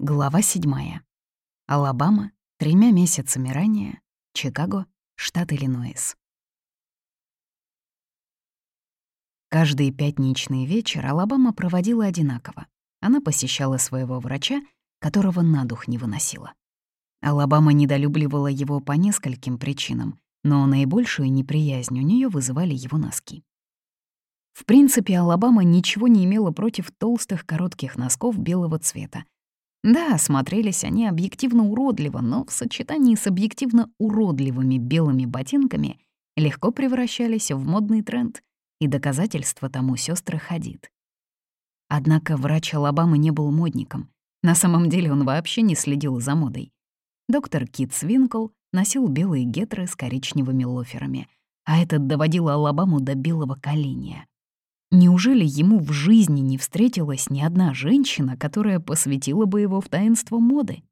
Глава 7. Алабама, тремя месяцами ранее, Чикаго, штат Иллинойс. Каждый пятничный вечер Алабама проводила одинаково. Она посещала своего врача, которого на дух не выносила. Алабама недолюбливала его по нескольким причинам, но наибольшую неприязнь у нее вызывали его носки. В принципе, Алабама ничего не имела против толстых коротких носков белого цвета, да, смотрелись они объективно уродливо, но в сочетании с объективно уродливыми белыми ботинками легко превращались в модный тренд, и доказательство тому сестры Хадид. Однако врач Алабамы не был модником. На самом деле он вообще не следил за модой. Доктор Кит Свинкл носил белые гетры с коричневыми лоферами, а этот доводил Алабаму до белого коленя. Неужели ему в жизни не встретилась ни одна женщина, которая посвятила бы его в таинство моды?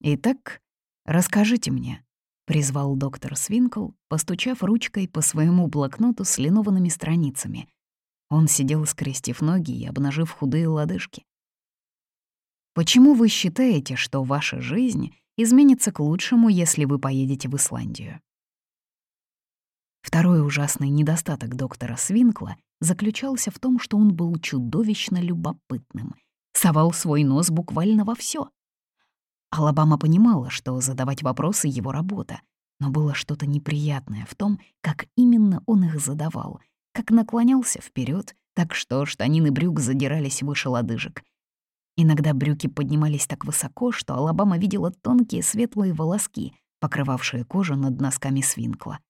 «Итак, расскажите мне», — призвал доктор Свинкл, постучав ручкой по своему блокноту с линованными страницами. Он сидел, скрестив ноги и обнажив худые лодыжки. «Почему вы считаете, что ваша жизнь изменится к лучшему, если вы поедете в Исландию?» Второй ужасный недостаток доктора Свинкла заключался в том, что он был чудовищно любопытным, совал свой нос буквально во все. Алабама понимала, что задавать вопросы — его работа, но было что-то неприятное в том, как именно он их задавал, как наклонялся вперед, так что штанины брюк задирались выше лодыжек. Иногда брюки поднимались так высоко, что Алабама видела тонкие светлые волоски, покрывавшие кожу над носками свинкла.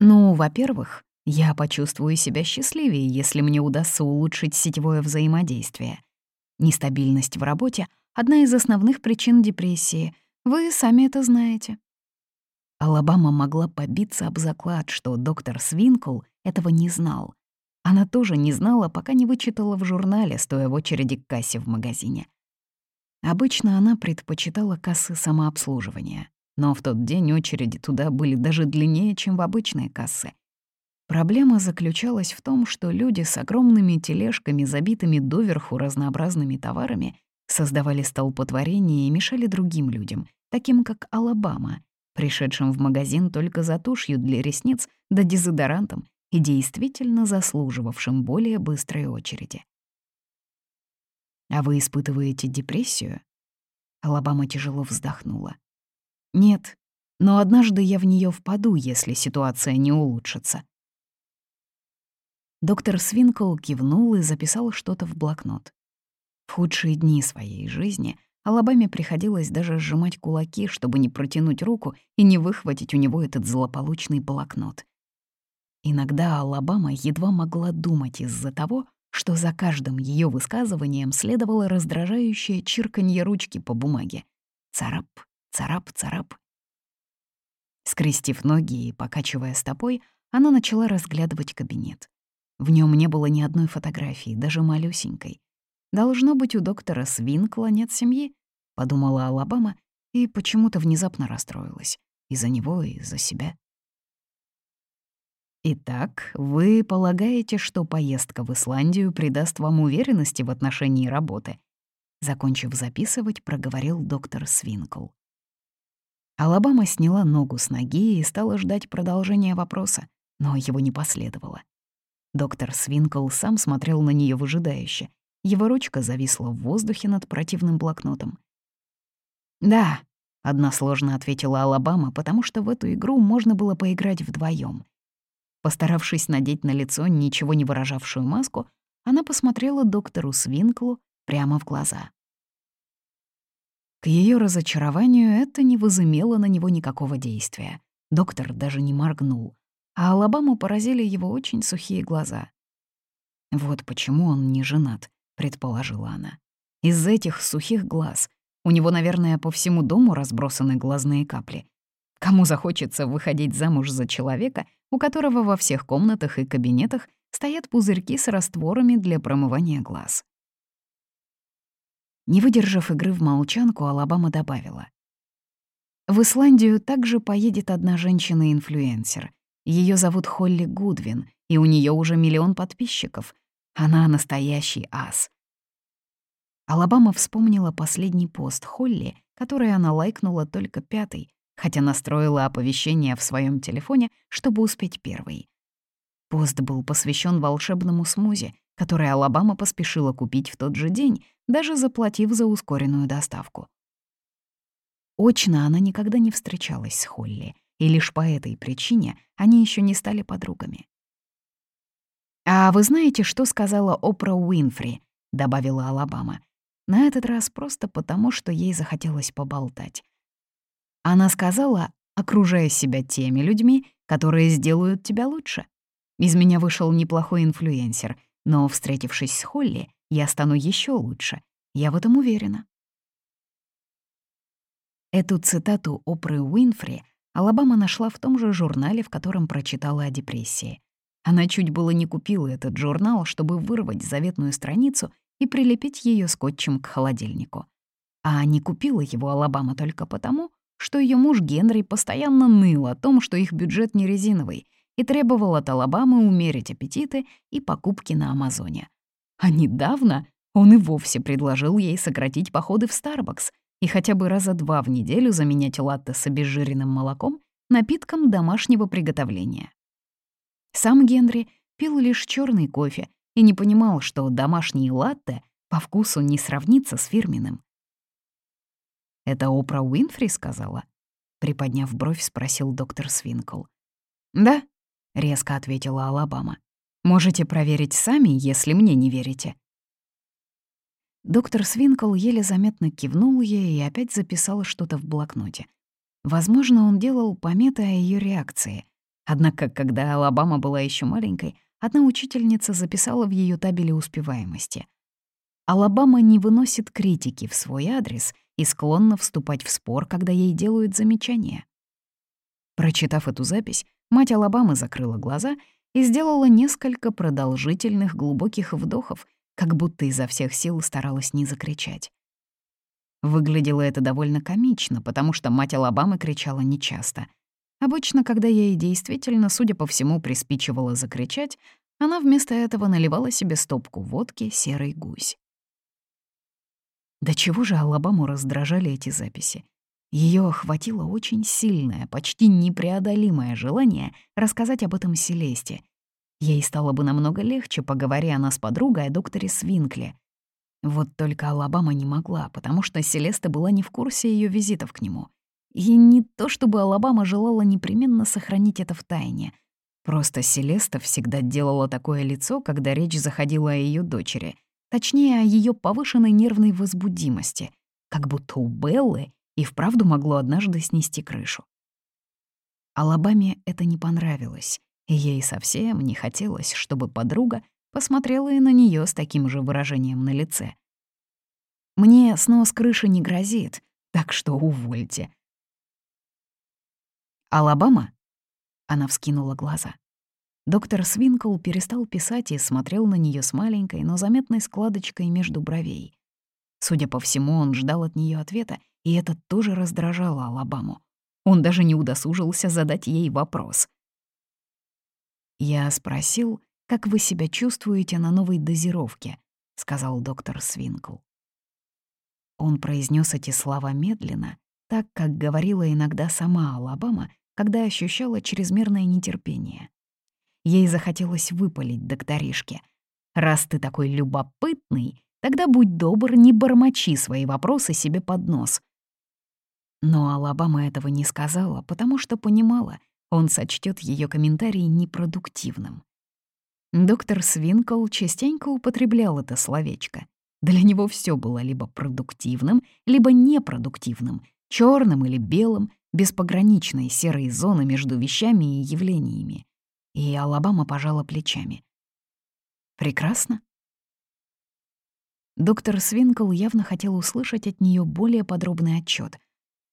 Ну, во-первых, я почувствую себя счастливее, если мне удастся улучшить сетевое взаимодействие. Нестабильность в работе — одна из основных причин депрессии. Вы сами это знаете. Алабама могла побиться об заклад, что доктор Свинкл этого не знал. Она тоже не знала, пока не вычитала в журнале, стоя в очереди к кассе в магазине. Обычно она предпочитала кассы самообслуживания но в тот день очереди туда были даже длиннее, чем в обычные кассы. Проблема заключалась в том, что люди с огромными тележками, забитыми доверху разнообразными товарами, создавали столпотворение и мешали другим людям, таким как Алабама, пришедшим в магазин только за тушью для ресниц да дезодорантом и действительно заслуживавшим более быстрой очереди. «А вы испытываете депрессию?» Алабама тяжело вздохнула. Нет, но однажды я в нее впаду, если ситуация не улучшится. Доктор Свинкл кивнул и записал что-то в блокнот. В худшие дни своей жизни Алабаме приходилось даже сжимать кулаки, чтобы не протянуть руку и не выхватить у него этот злополучный блокнот. Иногда Алабама едва могла думать из-за того, что за каждым ее высказыванием следовало раздражающее чирканье ручки по бумаге. Царап, Царап-царап. Скрестив ноги и покачивая стопой, она начала разглядывать кабинет. В нем не было ни одной фотографии, даже малюсенькой. «Должно быть, у доктора Свинкла нет семьи», — подумала Алабама и почему-то внезапно расстроилась. Из-за него и из-за себя. «Итак, вы полагаете, что поездка в Исландию придаст вам уверенности в отношении работы?» Закончив записывать, проговорил доктор Свинкл. Алабама сняла ногу с ноги и стала ждать продолжения вопроса, но его не последовало. Доктор Свинкл сам смотрел на нее выжидающе. Его ручка зависла в воздухе над противным блокнотом. «Да», — односложно ответила Алабама, потому что в эту игру можно было поиграть вдвоем. Постаравшись надеть на лицо ничего не выражавшую маску, она посмотрела доктору Свинклу прямо в глаза. К ее разочарованию это не возымело на него никакого действия. Доктор даже не моргнул, а Алабаму поразили его очень сухие глаза. «Вот почему он не женат», — предположила она. «Из этих сухих глаз. У него, наверное, по всему дому разбросаны глазные капли. Кому захочется выходить замуж за человека, у которого во всех комнатах и кабинетах стоят пузырьки с растворами для промывания глаз?» Не выдержав игры в молчанку, Алабама добавила. В Исландию также поедет одна женщина-инфлюенсер. Ее зовут Холли Гудвин, и у нее уже миллион подписчиков. Она настоящий ас. Алабама вспомнила последний пост Холли, который она лайкнула только пятый, хотя настроила оповещение в своем телефоне, чтобы успеть первый. Пост был посвящен волшебному смузи, который Алабама поспешила купить в тот же день, даже заплатив за ускоренную доставку. Очно она никогда не встречалась с Холли, и лишь по этой причине они еще не стали подругами. «А вы знаете, что сказала Опра Уинфри?» — добавила Алабама. На этот раз просто потому, что ей захотелось поболтать. Она сказала, окружая себя теми людьми, которые сделают тебя лучше. Из меня вышел неплохой инфлюенсер, но, встретившись с Холли, я стану еще лучше. Я в этом уверена. Эту цитату Опры Уинфри Алабама нашла в том же журнале, в котором прочитала о депрессии. Она чуть было не купила этот журнал, чтобы вырвать заветную страницу и прилепить ее скотчем к холодильнику. А не купила его Алабама только потому, что ее муж Генри постоянно ныл о том, что их бюджет не резиновый, и требовал от Алабамы умерить аппетиты и покупки на Амазоне. А недавно он и вовсе предложил ей сократить походы в Starbucks и хотя бы раза два в неделю заменять латте с обезжиренным молоком напитком домашнего приготовления. Сам Генри пил лишь черный кофе и не понимал, что домашний латте по вкусу не сравнится с фирменным. «Это Опра Уинфри сказала?» Приподняв бровь, спросил доктор Свинкл. «Да», — резко ответила Алабама. «Можете проверить сами, если мне не верите». Доктор Свинкл еле заметно кивнул ей и опять записал что-то в блокноте. Возможно, он делал пометы о ее реакции. Однако, когда Алабама была еще маленькой, одна учительница записала в ее табеле успеваемости. Алабама не выносит критики в свой адрес и склонна вступать в спор, когда ей делают замечания. Прочитав эту запись, мать Алабамы закрыла глаза и сделала несколько продолжительных глубоких вдохов, как будто изо всех сил старалась не закричать. Выглядело это довольно комично, потому что мать Алабамы кричала нечасто. Обычно, когда ей действительно, судя по всему, приспичивало закричать, она вместо этого наливала себе стопку водки «Серый гусь». До чего же Алабаму раздражали эти записи? Ее охватило очень сильное, почти непреодолимое желание рассказать об этом Селесте. Ей стало бы намного легче, поговоря она с подругой о докторе Свинкле. Вот только Алабама не могла, потому что Селеста была не в курсе ее визитов к нему. И не то чтобы Алабама желала непременно сохранить это в тайне. Просто Селеста всегда делала такое лицо, когда речь заходила о ее дочери — Точнее, о ее повышенной нервной возбудимости, как будто у Беллы и вправду могло однажды снести крышу. Алабаме это не понравилось, ей совсем не хотелось, чтобы подруга посмотрела и на нее с таким же выражением на лице. «Мне снос крыши не грозит, так что увольте». «Алабама?» — она вскинула глаза. Доктор Свинкл перестал писать и смотрел на нее с маленькой, но заметной складочкой между бровей. Судя по всему, он ждал от нее ответа, и это тоже раздражало Алабаму. Он даже не удосужился задать ей вопрос. «Я спросил, как вы себя чувствуете на новой дозировке», — сказал доктор Свинкл. Он произнес эти слова медленно, так, как говорила иногда сама Алабама, когда ощущала чрезмерное нетерпение. Ей захотелось выпалить докторишке. «Раз ты такой любопытный, тогда будь добр, не бормочи свои вопросы себе под нос». Но Алабама этого не сказала, потому что понимала, он сочтет ее комментарий непродуктивным. Доктор Свинкл частенько употреблял это словечко. Для него все было либо продуктивным, либо непродуктивным, черным или белым, без пограничной серой зоны между вещами и явлениями и Алабама пожала плечами. «Прекрасно». Доктор Свинкл явно хотел услышать от нее более подробный отчет.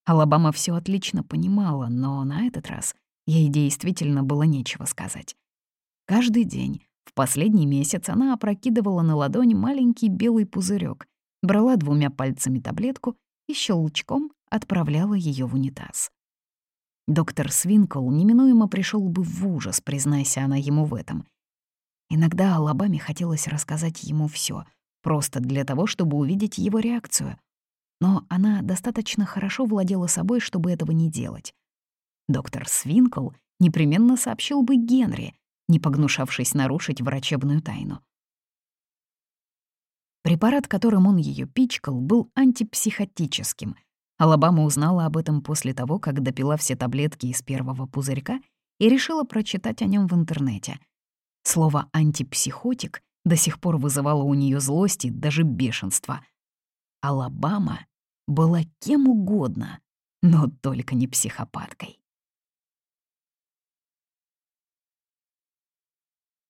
Алабама все отлично понимала, но на этот раз ей действительно было нечего сказать. Каждый день, в последний месяц, она опрокидывала на ладонь маленький белый пузырек, брала двумя пальцами таблетку и щелчком отправляла ее в унитаз. Доктор Свинкл неминуемо пришел бы в ужас, признайся она ему в этом. Иногда Алабаме хотелось рассказать ему все, просто для того, чтобы увидеть его реакцию. Но она достаточно хорошо владела собой, чтобы этого не делать. Доктор Свинкл непременно сообщил бы Генри, не погнушавшись нарушить врачебную тайну. Препарат, которым он ее пичкал, был антипсихотическим. Алабама узнала об этом после того, как допила все таблетки из первого пузырька и решила прочитать о нем в интернете. Слово «антипсихотик» до сих пор вызывало у нее злость и даже бешенство. Алабама была кем угодно, но только не психопаткой.